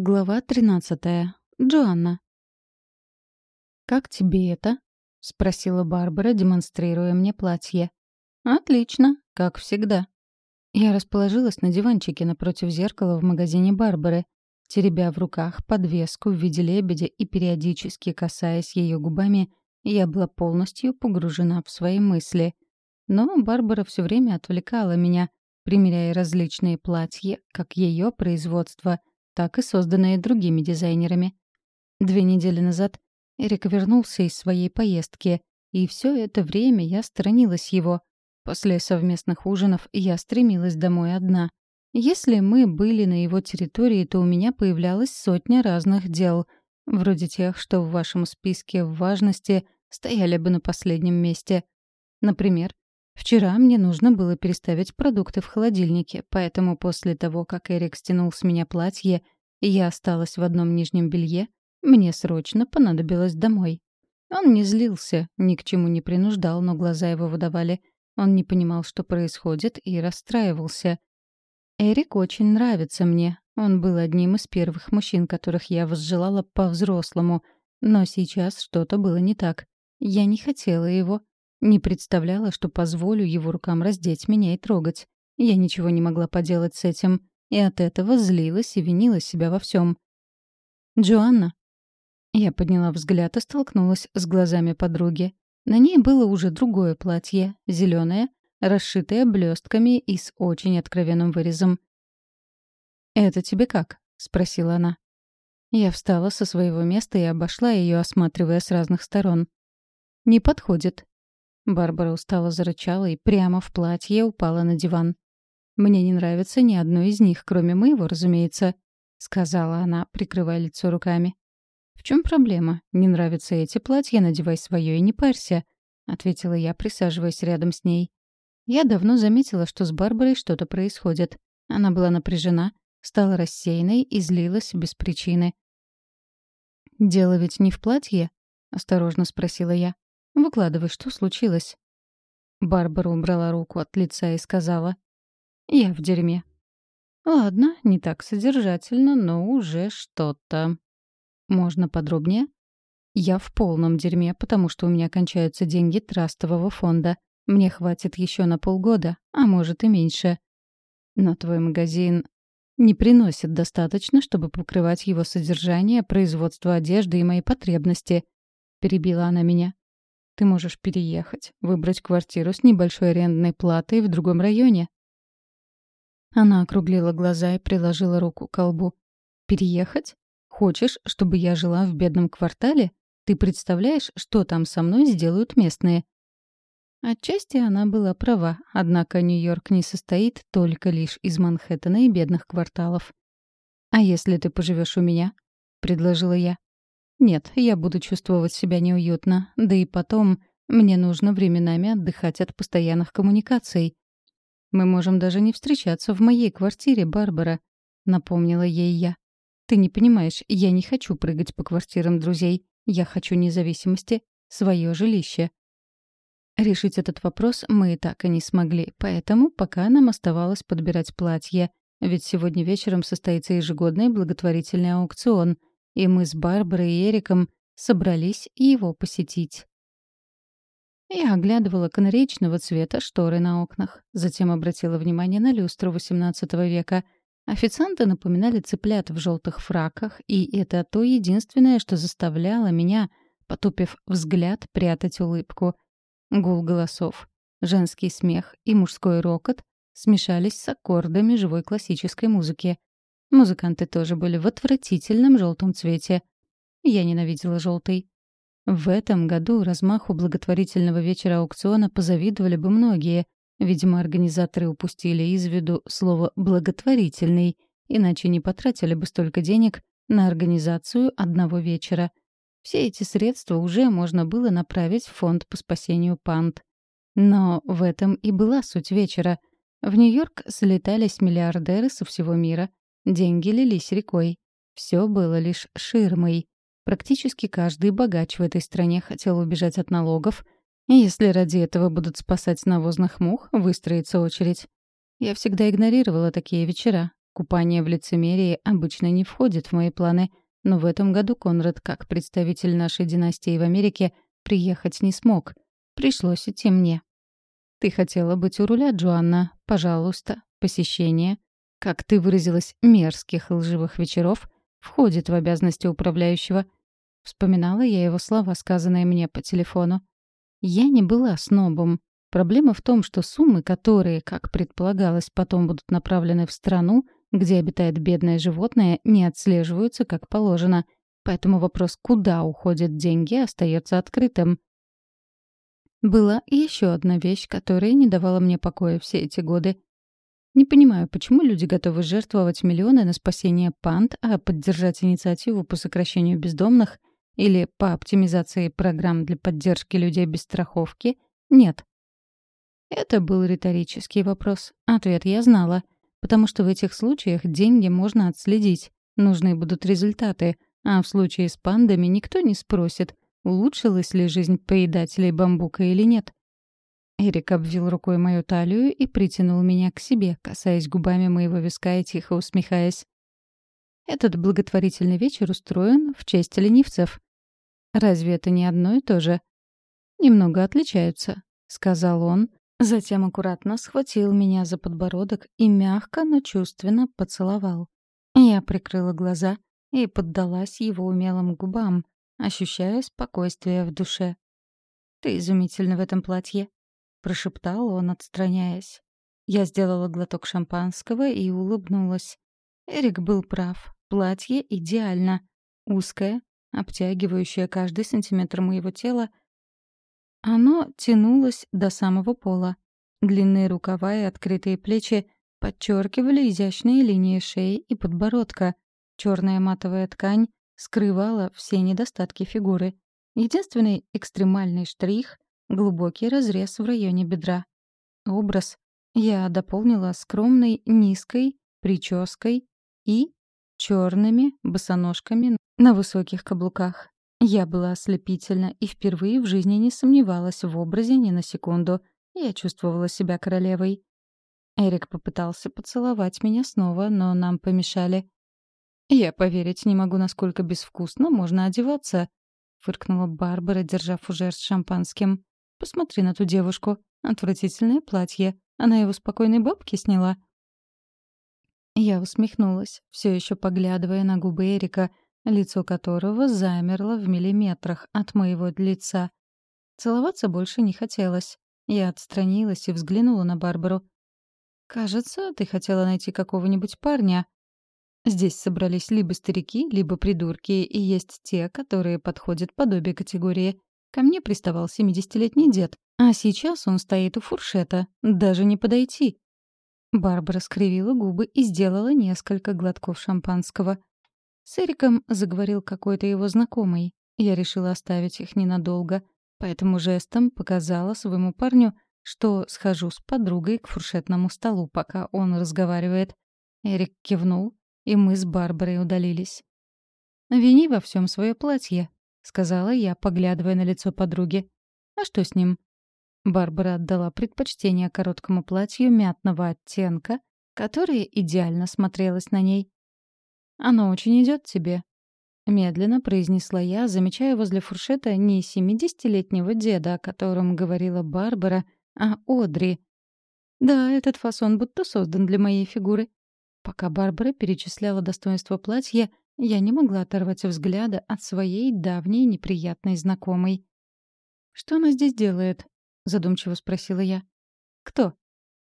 Глава 13. Джоанна. «Как тебе это?» — спросила Барбара, демонстрируя мне платье. «Отлично, как всегда». Я расположилась на диванчике напротив зеркала в магазине Барбары, теребя в руках подвеску в виде лебедя и периодически касаясь ее губами, я была полностью погружена в свои мысли. Но Барбара все время отвлекала меня, примеряя различные платья, как ее производство — так и созданные другими дизайнерами. Две недели назад Эрик вернулся из своей поездки, и все это время я сторонилась его. После совместных ужинов я стремилась домой одна. Если мы были на его территории, то у меня появлялась сотня разных дел, вроде тех, что в вашем списке в важности стояли бы на последнем месте. Например, вчера мне нужно было переставить продукты в холодильнике, поэтому после того, как Эрик стянул с меня платье я осталась в одном нижнем белье, мне срочно понадобилось домой. Он не злился, ни к чему не принуждал, но глаза его выдавали. Он не понимал, что происходит, и расстраивался. Эрик очень нравится мне. Он был одним из первых мужчин, которых я возжелала по-взрослому. Но сейчас что-то было не так. Я не хотела его. Не представляла, что позволю его рукам раздеть меня и трогать. Я ничего не могла поделать с этим и от этого злилась и винила себя во всем. «Джоанна». Я подняла взгляд и столкнулась с глазами подруги. На ней было уже другое платье, зеленое, расшитое блестками и с очень откровенным вырезом. «Это тебе как?» — спросила она. Я встала со своего места и обошла ее, осматривая с разных сторон. «Не подходит». Барбара устало зарычала и прямо в платье упала на диван. «Мне не нравится ни одно из них, кроме моего, разумеется», — сказала она, прикрывая лицо руками. «В чем проблема? Не нравятся эти платья, надевай свое и не парься», — ответила я, присаживаясь рядом с ней. Я давно заметила, что с Барбарой что-то происходит. Она была напряжена, стала рассеянной и злилась без причины. «Дело ведь не в платье?» — осторожно спросила я. «Выкладывай, что случилось?» Барбара убрала руку от лица и сказала. Я в дерьме. Ладно, не так содержательно, но уже что-то. Можно подробнее? Я в полном дерьме, потому что у меня кончаются деньги трастового фонда. Мне хватит еще на полгода, а может и меньше. Но твой магазин не приносит достаточно, чтобы покрывать его содержание, производство одежды и мои потребности. Перебила она меня. Ты можешь переехать, выбрать квартиру с небольшой арендной платой в другом районе. Она округлила глаза и приложила руку к колбу. «Переехать? Хочешь, чтобы я жила в бедном квартале? Ты представляешь, что там со мной сделают местные?» Отчасти она была права, однако Нью-Йорк не состоит только лишь из Манхэттена и бедных кварталов. «А если ты поживешь у меня?» — предложила я. «Нет, я буду чувствовать себя неуютно, да и потом мне нужно временами отдыхать от постоянных коммуникаций. Мы можем даже не встречаться в моей квартире, Барбара», — напомнила ей я. «Ты не понимаешь, я не хочу прыгать по квартирам друзей. Я хочу независимости, свое жилище». Решить этот вопрос мы и так и не смогли, поэтому пока нам оставалось подбирать платье, ведь сегодня вечером состоится ежегодный благотворительный аукцион, и мы с Барбарой и Эриком собрались его посетить. Я оглядывала канареечного цвета шторы на окнах. Затем обратила внимание на люстру XVIII века. Официанты напоминали цыплят в желтых фраках, и это то единственное, что заставляло меня, потупив взгляд, прятать улыбку. Гул голосов, женский смех и мужской рокот смешались с аккордами живой классической музыки. Музыканты тоже были в отвратительном желтом цвете. Я ненавидела желтый. В этом году размаху благотворительного вечера аукциона позавидовали бы многие. Видимо, организаторы упустили из виду слово «благотворительный», иначе не потратили бы столько денег на организацию одного вечера. Все эти средства уже можно было направить в фонд по спасению панд. Но в этом и была суть вечера. В Нью-Йорк слетались миллиардеры со всего мира. Деньги лились рекой. Все было лишь ширмой. Практически каждый богач в этой стране хотел убежать от налогов, и если ради этого будут спасать навозных мух, выстроится очередь. Я всегда игнорировала такие вечера. купание в лицемерии обычно не входит в мои планы, но в этом году Конрад, как представитель нашей династии в Америке, приехать не смог. Пришлось идти мне. «Ты хотела быть у руля, Джоанна. Пожалуйста, посещение, как ты выразилась, мерзких лживых вечеров, входит в обязанности управляющего». Вспоминала я его слова, сказанные мне по телефону. Я не была снобом. Проблема в том, что суммы, которые, как предполагалось, потом будут направлены в страну, где обитает бедное животное, не отслеживаются как положено. Поэтому вопрос, куда уходят деньги, остается открытым. Была еще одна вещь, которая не давала мне покоя все эти годы. Не понимаю, почему люди готовы жертвовать миллионы на спасение панд, а поддержать инициативу по сокращению бездомных или по оптимизации программ для поддержки людей без страховки — нет. Это был риторический вопрос. Ответ я знала, потому что в этих случаях деньги можно отследить. Нужны будут результаты, а в случае с пандами никто не спросит, улучшилась ли жизнь поедателей бамбука или нет. Эрик обвил рукой мою талию и притянул меня к себе, касаясь губами моего виска и тихо усмехаясь. Этот благотворительный вечер устроен в честь ленивцев. Разве это не одно и то же? Немного отличаются, — сказал он, Затем аккуратно схватил меня за подбородок и мягко, но чувственно поцеловал. Я прикрыла глаза и поддалась его умелым губам, ощущая спокойствие в душе. «Ты изумительна в этом платье», — прошептал он, отстраняясь. Я сделала глоток шампанского и улыбнулась. Эрик был прав. Платье идеально. Узкое, обтягивающее каждый сантиметр моего тела — оно тянулось до самого пола. Длинные рукава и открытые плечи подчеркивали изящные линии шеи и подбородка. Черная матовая ткань скрывала все недостатки фигуры. Единственный экстремальный штрих — глубокий разрез в районе бедра. Образ я дополнила скромной низкой прической и черными босоножками на высоких каблуках. Я была ослепительна и впервые в жизни не сомневалась в образе ни на секунду. Я чувствовала себя королевой. Эрик попытался поцеловать меня снова, но нам помешали. «Я поверить не могу, насколько безвкусно можно одеваться», — фыркнула Барбара, держа фужер с шампанским. «Посмотри на ту девушку. Отвратительное платье. Она его спокойной бабки сняла». Я усмехнулась, все еще поглядывая на губы Эрика — лицо которого замерло в миллиметрах от моего лица. Целоваться больше не хотелось. Я отстранилась и взглянула на Барбару. «Кажется, ты хотела найти какого-нибудь парня». Здесь собрались либо старики, либо придурки, и есть те, которые подходят под обе категории. Ко мне приставал семидесятилетний дед, а сейчас он стоит у фуршета, даже не подойти. Барбара скривила губы и сделала несколько глотков шампанского. С Эриком заговорил какой-то его знакомый. Я решила оставить их ненадолго, поэтому жестом показала своему парню, что схожу с подругой к фуршетному столу, пока он разговаривает. Эрик кивнул, и мы с Барбарой удалились. «Вини во всем свое платье», — сказала я, поглядывая на лицо подруги. «А что с ним?» Барбара отдала предпочтение короткому платью мятного оттенка, которое идеально смотрелось на ней. «Оно очень идет тебе», — медленно произнесла я, замечая возле фуршета не семидесятилетнего деда, о котором говорила Барбара, а Одри. «Да, этот фасон будто создан для моей фигуры». Пока Барбара перечисляла достоинства платья, я не могла оторвать взгляда от своей давней неприятной знакомой. «Что она здесь делает?» — задумчиво спросила я. «Кто?»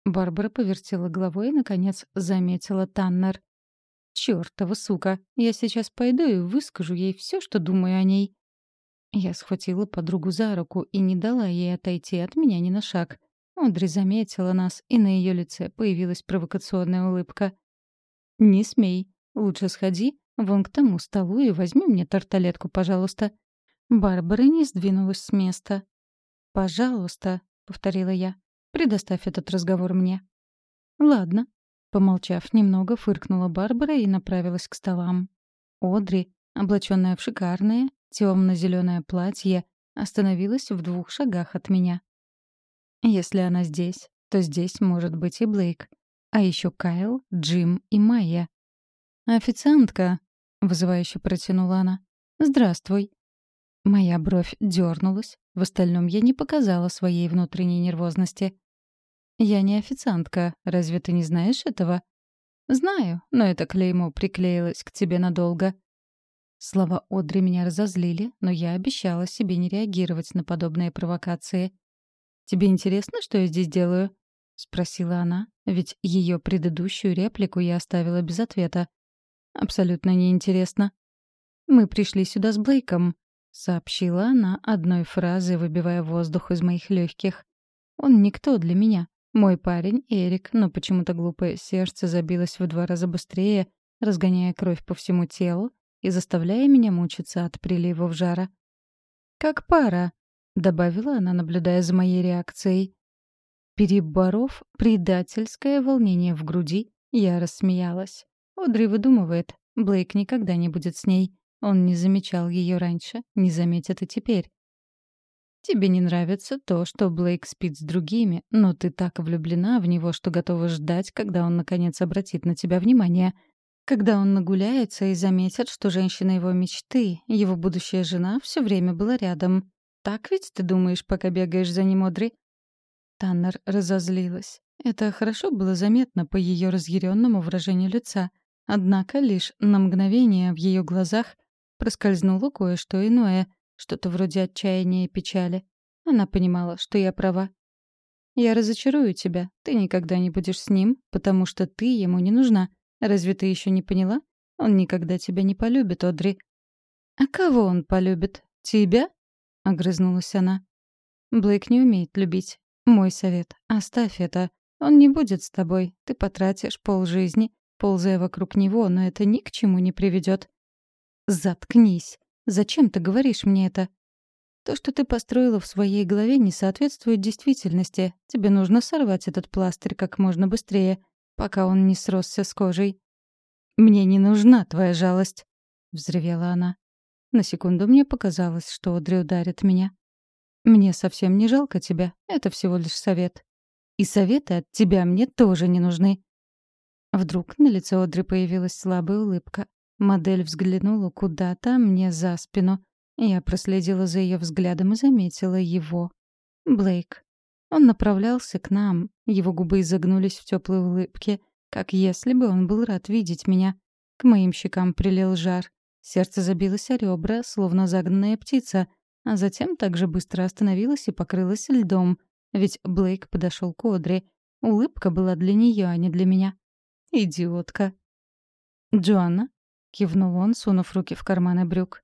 Барбара повертела головой и, наконец, заметила Таннер. Чёртова сука! Я сейчас пойду и выскажу ей все, что думаю о ней. Я схватила подругу за руку и не дала ей отойти от меня ни на шаг. Одри заметила нас, и на ее лице появилась провокационная улыбка. «Не смей. Лучше сходи вон к тому столу и возьми мне тарталетку, пожалуйста». Барбара не сдвинулась с места. «Пожалуйста», — повторила я, — «предоставь этот разговор мне». «Ладно», Помолчав немного, фыркнула Барбара и направилась к столам. Одри, облаченная в шикарное, темно-зеленое платье, остановилась в двух шагах от меня. Если она здесь, то здесь может быть и Блейк. А еще Кайл, Джим и Майя. «Официантка», — вызывающе протянула она. «Здравствуй». Моя бровь дернулась. В остальном я не показала своей внутренней нервозности. «Я не официантка. Разве ты не знаешь этого?» «Знаю, но это клеймо приклеилось к тебе надолго». Слова Одри меня разозлили, но я обещала себе не реагировать на подобные провокации. «Тебе интересно, что я здесь делаю?» — спросила она, ведь ее предыдущую реплику я оставила без ответа. «Абсолютно неинтересно». «Мы пришли сюда с Блейком», — сообщила она одной фразой, выбивая воздух из моих легких. «Он никто для меня. Мой парень Эрик, но почему-то глупое сердце забилось в два раза быстрее, разгоняя кровь по всему телу и заставляя меня мучиться от приливов жара. «Как пара», — добавила она, наблюдая за моей реакцией. Переборов предательское волнение в груди, я рассмеялась. Одри выдумывает. Блейк никогда не будет с ней. Он не замечал ее раньше, не заметит и теперь. Тебе не нравится то, что Блейк спит с другими, но ты так влюблена в него, что готова ждать, когда он наконец обратит на тебя внимание. Когда он нагуляется и заметит, что женщина его мечты, его будущая жена, все время была рядом. Так ведь ты думаешь, пока бегаешь за ним, Одри? Таннер разозлилась. Это хорошо было заметно по ее разъяренному выражению лица. Однако лишь на мгновение в ее глазах проскользнуло кое-что иное — что-то вроде отчаяния и печали. Она понимала, что я права. «Я разочарую тебя. Ты никогда не будешь с ним, потому что ты ему не нужна. Разве ты еще не поняла? Он никогда тебя не полюбит, Одри». «А кого он полюбит? Тебя?» — огрызнулась она. «Блейк не умеет любить. Мой совет — оставь это. Он не будет с тобой. Ты потратишь полжизни, ползая вокруг него, но это ни к чему не приведет. «Заткнись!» Зачем ты говоришь мне это? То, что ты построила в своей голове, не соответствует действительности. Тебе нужно сорвать этот пластырь как можно быстрее, пока он не сросся с кожей. «Мне не нужна твоя жалость», — взревела она. На секунду мне показалось, что Одри ударит меня. «Мне совсем не жалко тебя. Это всего лишь совет. И советы от тебя мне тоже не нужны». Вдруг на лице Одри появилась слабая улыбка. Модель взглянула куда-то мне за спину. Я проследила за ее взглядом и заметила его. Блейк. Он направлялся к нам. Его губы изогнулись в теплой улыбке, как если бы он был рад видеть меня. К моим щекам прилил жар. Сердце забилось о ребра, словно загнанная птица, а затем также быстро остановилось и покрылось льдом, ведь Блейк подошел к Одри. Улыбка была для нее, а не для меня. Идиотка. «Джоанна?» кивнул он, сунув руки в карманы брюк.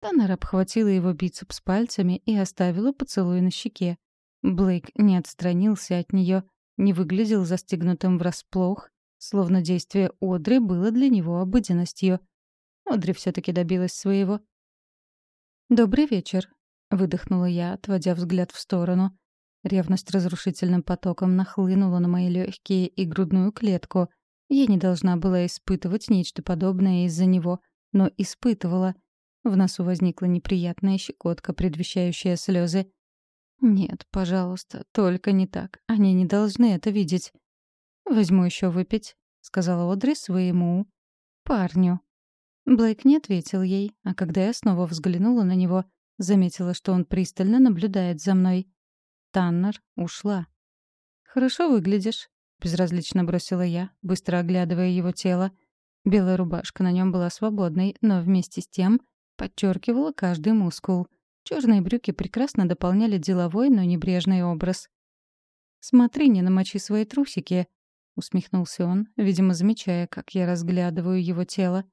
Таннер обхватила его бицепс пальцами и оставила поцелуй на щеке. Блейк не отстранился от нее, не выглядел застигнутым врасплох, словно действие Одри было для него обыденностью. Одри все таки добилась своего. «Добрый вечер», — выдохнула я, отводя взгляд в сторону. Ревность разрушительным потоком нахлынула на мои легкие и грудную клетку, я не должна была испытывать нечто подобное из-за него, но испытывала. В носу возникла неприятная щекотка, предвещающая слезы. «Нет, пожалуйста, только не так. Они не должны это видеть». «Возьму еще выпить», — сказала Одри своему парню. Блейк не ответил ей, а когда я снова взглянула на него, заметила, что он пристально наблюдает за мной. Таннер ушла. «Хорошо выглядишь», — безразлично бросила я, быстро оглядывая его тело. Белая рубашка на нем была свободной, но вместе с тем подчеркивала каждый мускул. Черные брюки прекрасно дополняли деловой, но небрежный образ. «Смотри, не намочи свои трусики», — усмехнулся он, видимо, замечая, как я разглядываю его тело.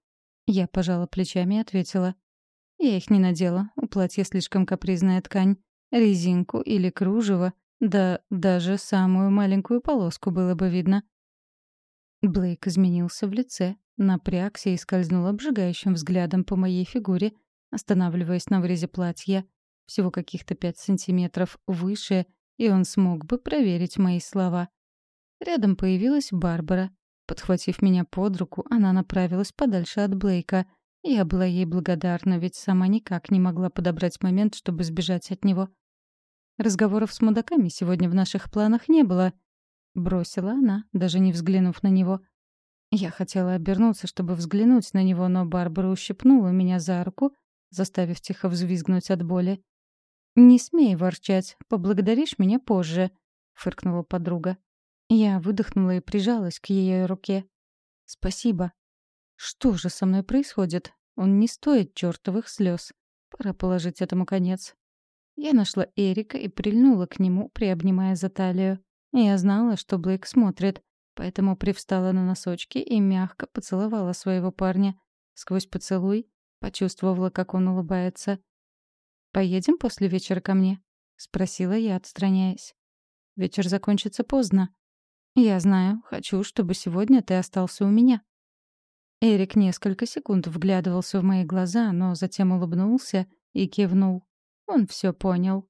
Я пожала плечами и ответила. «Я их не надела. У платья слишком капризная ткань. Резинку или кружево да даже самую маленькую полоску было бы видно. Блейк изменился в лице, напрягся и скользнул обжигающим взглядом по моей фигуре, останавливаясь на вырезе платья, всего каких-то пять сантиметров выше, и он смог бы проверить мои слова. Рядом появилась Барбара. Подхватив меня под руку, она направилась подальше от Блейка. Я была ей благодарна, ведь сама никак не могла подобрать момент, чтобы сбежать от него. Разговоров с мудаками сегодня в наших планах не было. Бросила она, даже не взглянув на него. Я хотела обернуться, чтобы взглянуть на него, но Барбара ущипнула меня за руку, заставив тихо взвизгнуть от боли. «Не смей ворчать, поблагодаришь меня позже», — фыркнула подруга. Я выдохнула и прижалась к ее руке. «Спасибо». «Что же со мной происходит? Он не стоит чертовых слез. Пора положить этому конец». Я нашла Эрика и прильнула к нему, приобнимая за талию. Я знала, что Блейк смотрит, поэтому привстала на носочки и мягко поцеловала своего парня. Сквозь поцелуй почувствовала, как он улыбается. «Поедем после вечера ко мне?» — спросила я, отстраняясь. «Вечер закончится поздно». «Я знаю. Хочу, чтобы сегодня ты остался у меня». Эрик несколько секунд вглядывался в мои глаза, но затем улыбнулся и кивнул. Он все понял.